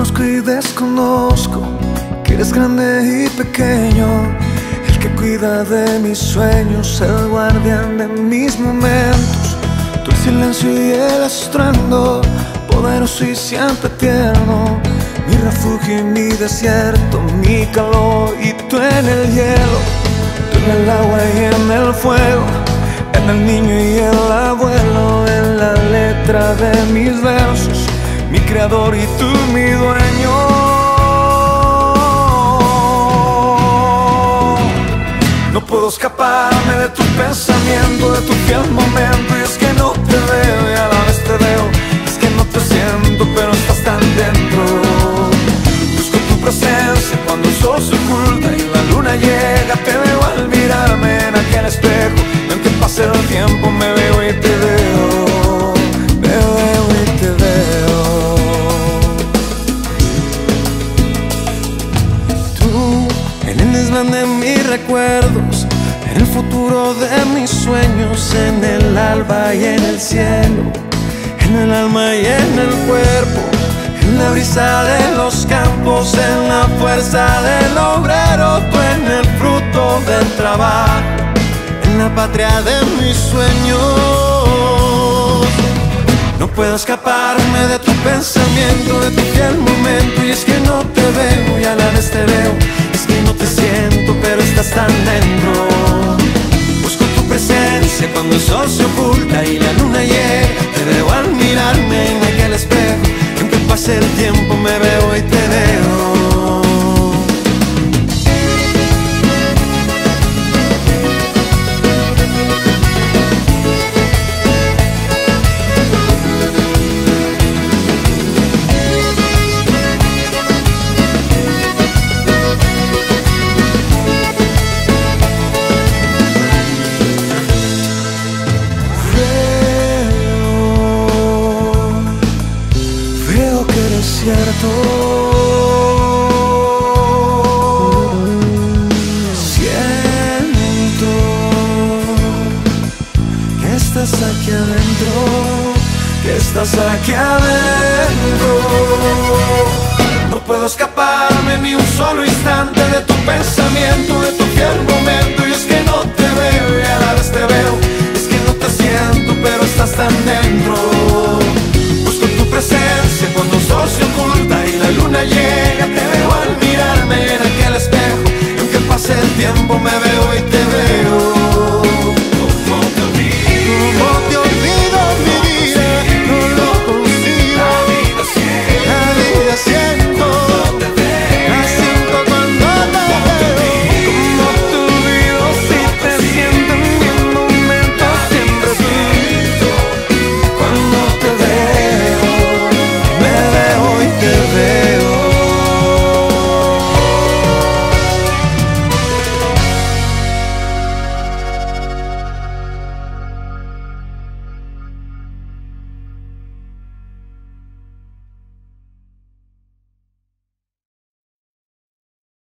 Conozco y desconozco que eres grande y pequeño, el que cuida de mis sueños, el guardián de mis momentos. Tu silencio y el estruendo, poderoso y siempre tierno, mi refugio y mi desierto, mi calor y tú en el hielo, tú en el agua y en el fuego, en el niño y el abuelo, en la letra de mis versos mi creador y tú mi dueño. No puedo escaparme de tu pensamiento, de tu fiel momento, y es que no te veo y a la vez te veo, es que no te siento, pero estás tan dentro. Busco tu presencia cuando el sol se oculta y la luna llega, te veo al mirarme en aquel espejo, y aunque pase el tiempo en el desván de mis recuerdos, en el futuro de mis sueños, en el alba y en el cielo, en el alma y en el cuerpo, en la brisa de los campos, en la fuerza del obrero, tú en el fruto del trabajo, en la patria de mis sueños. No puedo escaparme de tu pensamiento, de tu fiel momento Y es que no te veo y a la vez te veo tan dentro. Busco tu presencia cuando el sol se oculta y la luna llega. Te veo al mirarme en aquel espejo. Y aunque pase el tiempo me veo y te veo Siento que estás aquí adentro, que estás aquí adentro. No puedo escaparme ni un solo instante de tu pensamiento, de tu fiel momento. Y es que no te veo y a la vez te veo. Es que no te siento, pero estás tan dentro. Busco tu presencia cuando socio con Bomber.